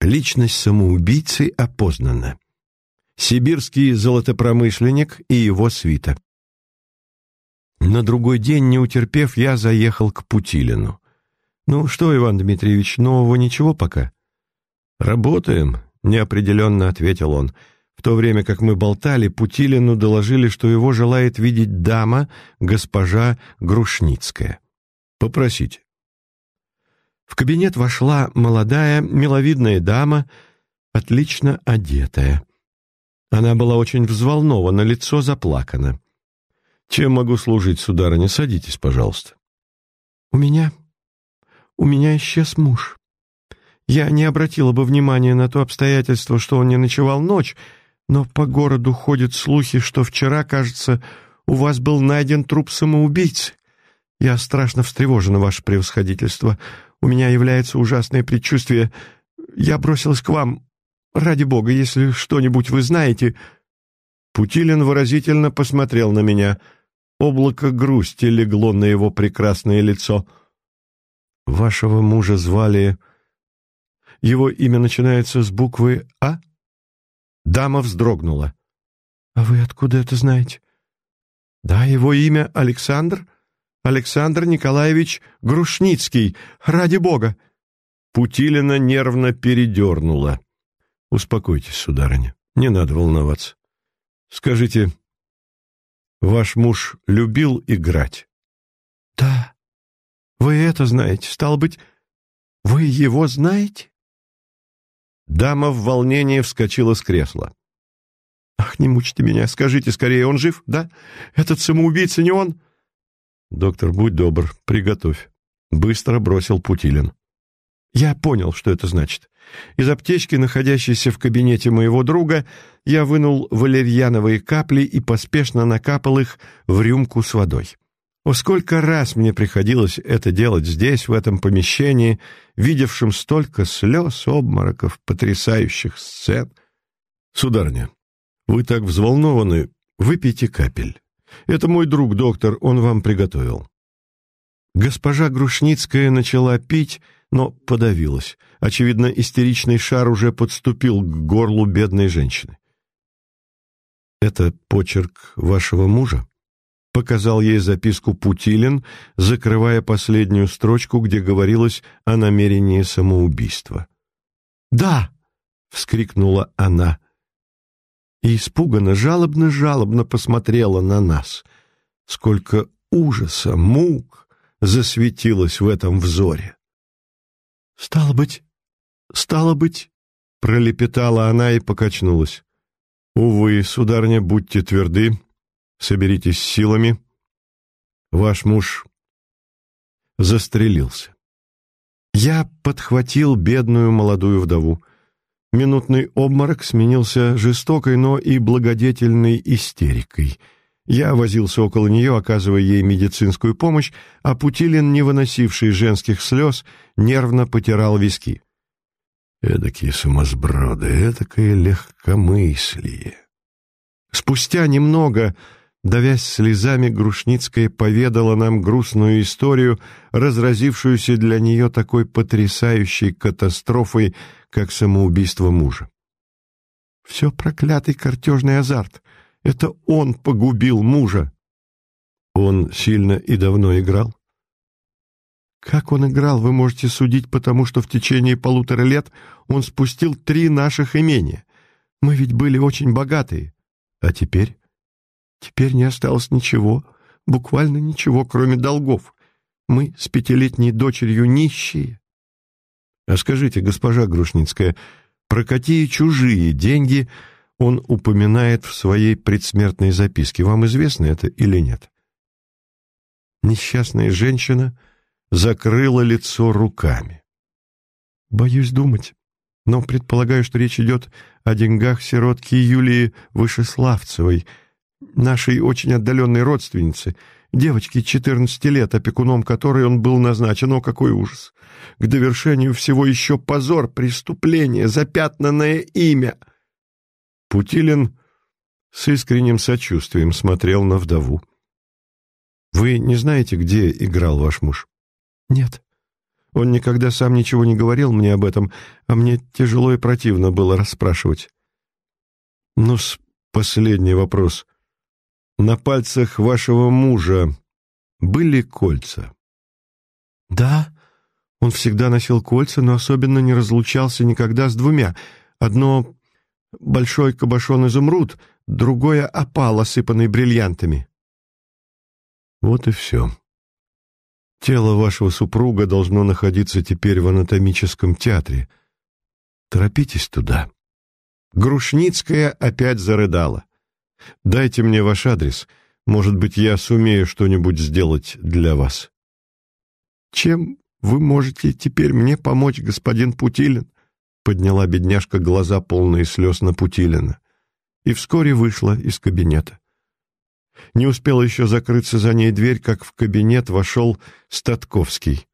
Личность самоубийцы опознана. Сибирский золотопромышленник и его свита. На другой день, не утерпев, я заехал к Путилину. «Ну что, Иван Дмитриевич, нового ничего пока?» «Работаем», — неопределенно ответил он. В то время как мы болтали, Путилину доложили, что его желает видеть дама, госпожа Грушницкая. «Попросите». В кабинет вошла молодая, миловидная дама, отлично одетая. Она была очень взволнована, лицо заплакано. «Чем могу служить, сударыня? Садитесь, пожалуйста». «У меня... у меня исчез муж. Я не обратила бы внимания на то обстоятельство, что он не ночевал ночь, но по городу ходят слухи, что вчера, кажется, у вас был найден труп самоубийцы. Я страшно встревожена, ваше превосходительство. У меня является ужасное предчувствие. Я бросилась к вам. Ради бога, если что-нибудь вы знаете...» Путилин выразительно посмотрел на меня — Облако грусти легло на его прекрасное лицо. «Вашего мужа звали...» «Его имя начинается с буквы «А»?» Дама вздрогнула. «А вы откуда это знаете?» «Да, его имя Александр. Александр Николаевич Грушницкий. Ради бога!» Путилина нервно передернула. «Успокойтесь, сударыня, не надо волноваться. Скажите, Ваш муж любил играть? Да. Вы это знаете. Стало быть, вы его знаете? Дама в волнении вскочила с кресла. «Ах, не мучьте меня! Скажите скорее, он жив, да? Этот самоубийца не он?» «Доктор, будь добр, приготовь», — быстро бросил Путилин. Я понял, что это значит. Из аптечки, находящейся в кабинете моего друга, я вынул валерьяновые капли и поспешно накапал их в рюмку с водой. О, сколько раз мне приходилось это делать здесь, в этом помещении, видевшим столько слез, обмороков, потрясающих сцен. Сударыня, вы так взволнованы, выпейте капель. Это мой друг, доктор, он вам приготовил. Госпожа Грушницкая начала пить, но подавилась. Очевидно, истеричный шар уже подступил к горлу бедной женщины. «Это почерк вашего мужа?» Показал ей записку Путилин, закрывая последнюю строчку, где говорилось о намерении самоубийства. «Да!» — вскрикнула она. И испуганно, жалобно-жалобно посмотрела на нас. Сколько ужаса, мук засветилось в этом взоре. «Стало быть, стало быть...» — пролепетала она и покачнулась. «Увы, сударня, будьте тверды, соберитесь силами. Ваш муж застрелился». Я подхватил бедную молодую вдову. Минутный обморок сменился жестокой, но и благодетельной истерикой — я возился около нее, оказывая ей медицинскую помощь, а Путилин, не выносивший женских слез, нервно потирал виски. Эдакие сумасброды, эдакое легкомыслие. Спустя немного, давясь слезами, Грушницкая поведала нам грустную историю, разразившуюся для нее такой потрясающей катастрофой, как самоубийство мужа. «Все проклятый картежный азарт!» Это он погубил мужа. Он сильно и давно играл? Как он играл, вы можете судить, потому что в течение полутора лет он спустил три наших имения. Мы ведь были очень богатые. А теперь? Теперь не осталось ничего, буквально ничего, кроме долгов. Мы с пятилетней дочерью нищие. А скажите, госпожа Грушницкая, про какие чужие деньги он упоминает в своей предсмертной записке. Вам известно это или нет? Несчастная женщина закрыла лицо руками. Боюсь думать, но предполагаю, что речь идет о деньгах сиротки Юлии Вышеславцевой, нашей очень отдаленной родственницы, девочки 14 лет, опекуном которой он был назначен. О, какой ужас! К довершению всего еще позор, преступление, запятнанное имя — Путилин с искренним сочувствием смотрел на вдову. «Вы не знаете, где играл ваш муж?» «Нет. Он никогда сам ничего не говорил мне об этом, а мне тяжело и противно было расспрашивать. ну последний вопрос. На пальцах вашего мужа были кольца? Да, он всегда носил кольца, но особенно не разлучался никогда с двумя. Одно — большой кабошон-изумруд, другое — опал, осыпанный бриллиантами. Вот и все. Тело вашего супруга должно находиться теперь в анатомическом театре. Торопитесь туда. Грушницкая опять зарыдала. Дайте мне ваш адрес. Может быть, я сумею что-нибудь сделать для вас. Чем вы можете теперь мне помочь, господин Путилин? Подняла бедняжка глаза, полные слез на Путилина, и вскоре вышла из кабинета. Не успела еще закрыться за ней дверь, как в кабинет вошел Статковский.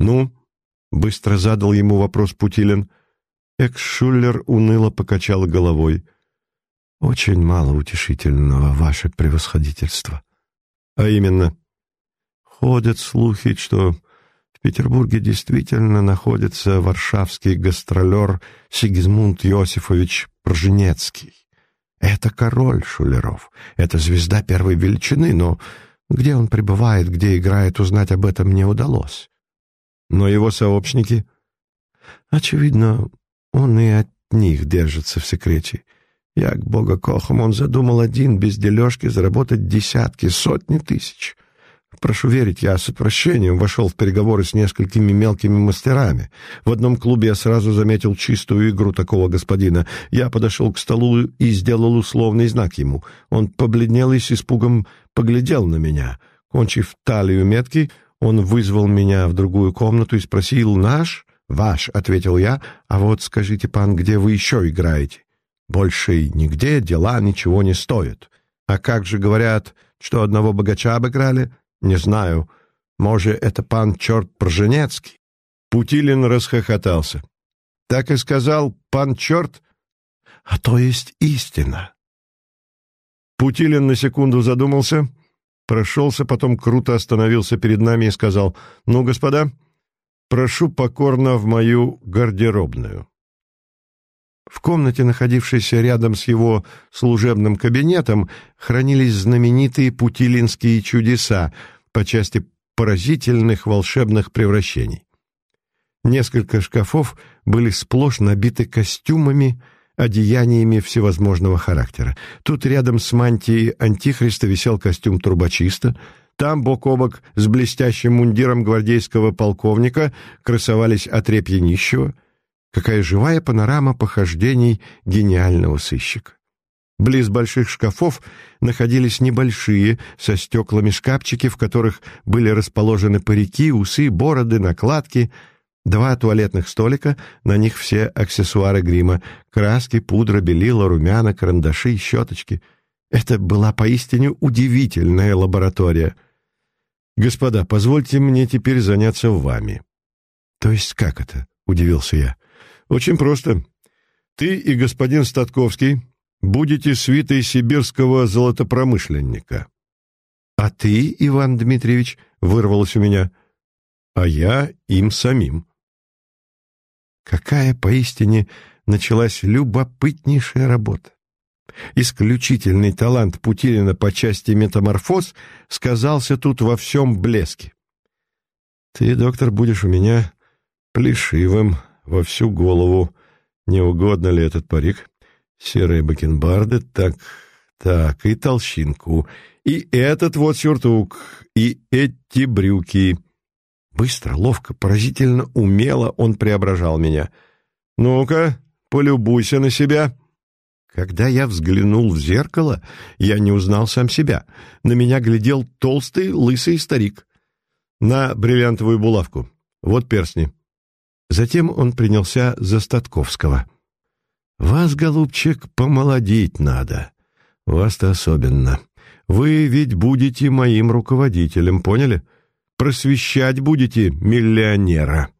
«Ну?» — быстро задал ему вопрос Путилин. Экс-Шуллер уныло покачал головой. «Очень мало утешительного, ваше превосходительство». «А именно?» «Ходят слухи, что в Петербурге действительно находится варшавский гастролер Сигизмунд Иосифович Прженецкий. Это король Шулеров, это звезда первой величины, но где он пребывает, где играет, узнать об этом не удалось. Но его сообщники... Очевидно, он и от них держится в секрете. Як бога кохом, он задумал один без дележки заработать десятки, сотни тысяч. Прошу верить, я с отвращением вошел в переговоры с несколькими мелкими мастерами. В одном клубе я сразу заметил чистую игру такого господина. Я подошел к столу и сделал условный знак ему. Он побледнел и с испугом поглядел на меня. Кончив талию метки, он вызвал меня в другую комнату и спросил «Наш?» «Ваш», — ответил я, — «а вот скажите, пан, где вы еще играете?» Больше нигде дела ничего не стоят. А как же говорят, что одного богача обыграли? Не знаю. Может, это пан черт Прженецкий? Путилин расхохотался. Так и сказал пан черт? А то есть истина. Путилин на секунду задумался, прошелся, потом круто остановился перед нами и сказал, «Ну, господа, прошу покорно в мою гардеробную». В комнате, находившейся рядом с его служебным кабинетом, хранились знаменитые путилинские чудеса по части поразительных волшебных превращений. Несколько шкафов были сплошь набиты костюмами, одеяниями всевозможного характера. Тут рядом с мантией Антихриста висел костюм трубочиста, там бок о бок с блестящим мундиром гвардейского полковника красовались отрепья нищего, Какая живая панорама похождений гениального сыщика. Близ больших шкафов находились небольшие, со стеклами шкафчики, в которых были расположены парики, усы, бороды, накладки, два туалетных столика, на них все аксессуары грима, краски, пудра, белила, румяна, карандаши, щеточки. Это была поистине удивительная лаборатория. «Господа, позвольте мне теперь заняться вами». «То есть как это?» — удивился я. Очень просто. Ты и господин Статковский будете свитой сибирского золотопромышленника. А ты, Иван Дмитриевич, вырвалось у меня, а я им самим. Какая поистине началась любопытнейшая работа. Исключительный талант Путилина по части метаморфоз сказался тут во всем блеске. Ты, доктор, будешь у меня плешивым, во всю голову. Не угодно ли этот парик? Серые бакенбарды, так, так, и толщинку, и этот вот сюртук, и эти брюки. Быстро, ловко, поразительно, умело он преображал меня. «Ну-ка, полюбуйся на себя». Когда я взглянул в зеркало, я не узнал сам себя. На меня глядел толстый, лысый старик. На бриллиантовую булавку. Вот перстни. Затем он принялся за Статковского. «Вас, голубчик, помолодить надо. Вас-то особенно. Вы ведь будете моим руководителем, поняли? Просвещать будете миллионера».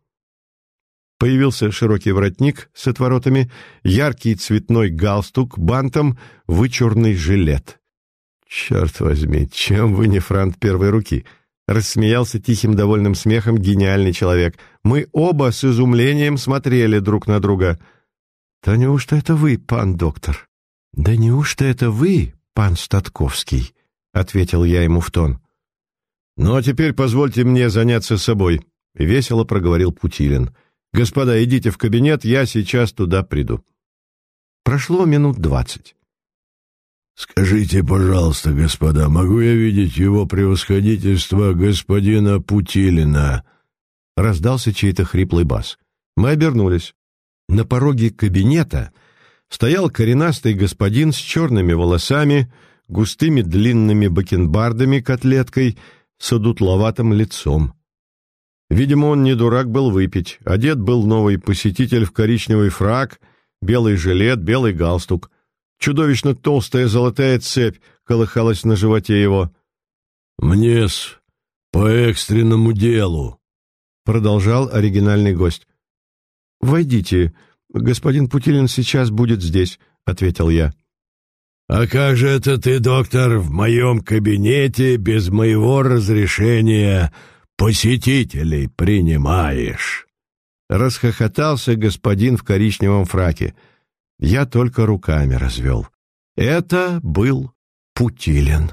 Появился широкий воротник с отворотами, яркий цветной галстук, бантом, вычурный жилет. «Черт возьми, чем вы не франт первой руки?» Рассмеялся тихим довольным смехом гениальный человек. Мы оба с изумлением смотрели друг на друга. «Да неужто это вы, пан доктор?» «Да неужто это вы, пан Статковский?» — ответил я ему в тон. «Ну, а теперь позвольте мне заняться собой», — весело проговорил Путилин. «Господа, идите в кабинет, я сейчас туда приду». Прошло минут двадцать. «Скажите, пожалуйста, господа, могу я видеть его превосходительство господина Путилина?» Раздался чей-то хриплый бас. Мы обернулись. На пороге кабинета стоял коренастый господин с черными волосами, густыми длинными бакенбардами котлеткой, с одутловатым лицом. Видимо, он не дурак был выпить. Одет был новый посетитель в коричневый фраг, белый жилет, белый галстук. Чудовищно толстая золотая цепь колыхалась на животе его. «Мне-с по экстренному делу», — продолжал оригинальный гость. «Войдите. Господин Путилин сейчас будет здесь», — ответил я. «А как же это ты, доктор, в моем кабинете без моего разрешения посетителей принимаешь?» Расхохотался господин в коричневом фраке. Я только руками развел. Это был Путилин.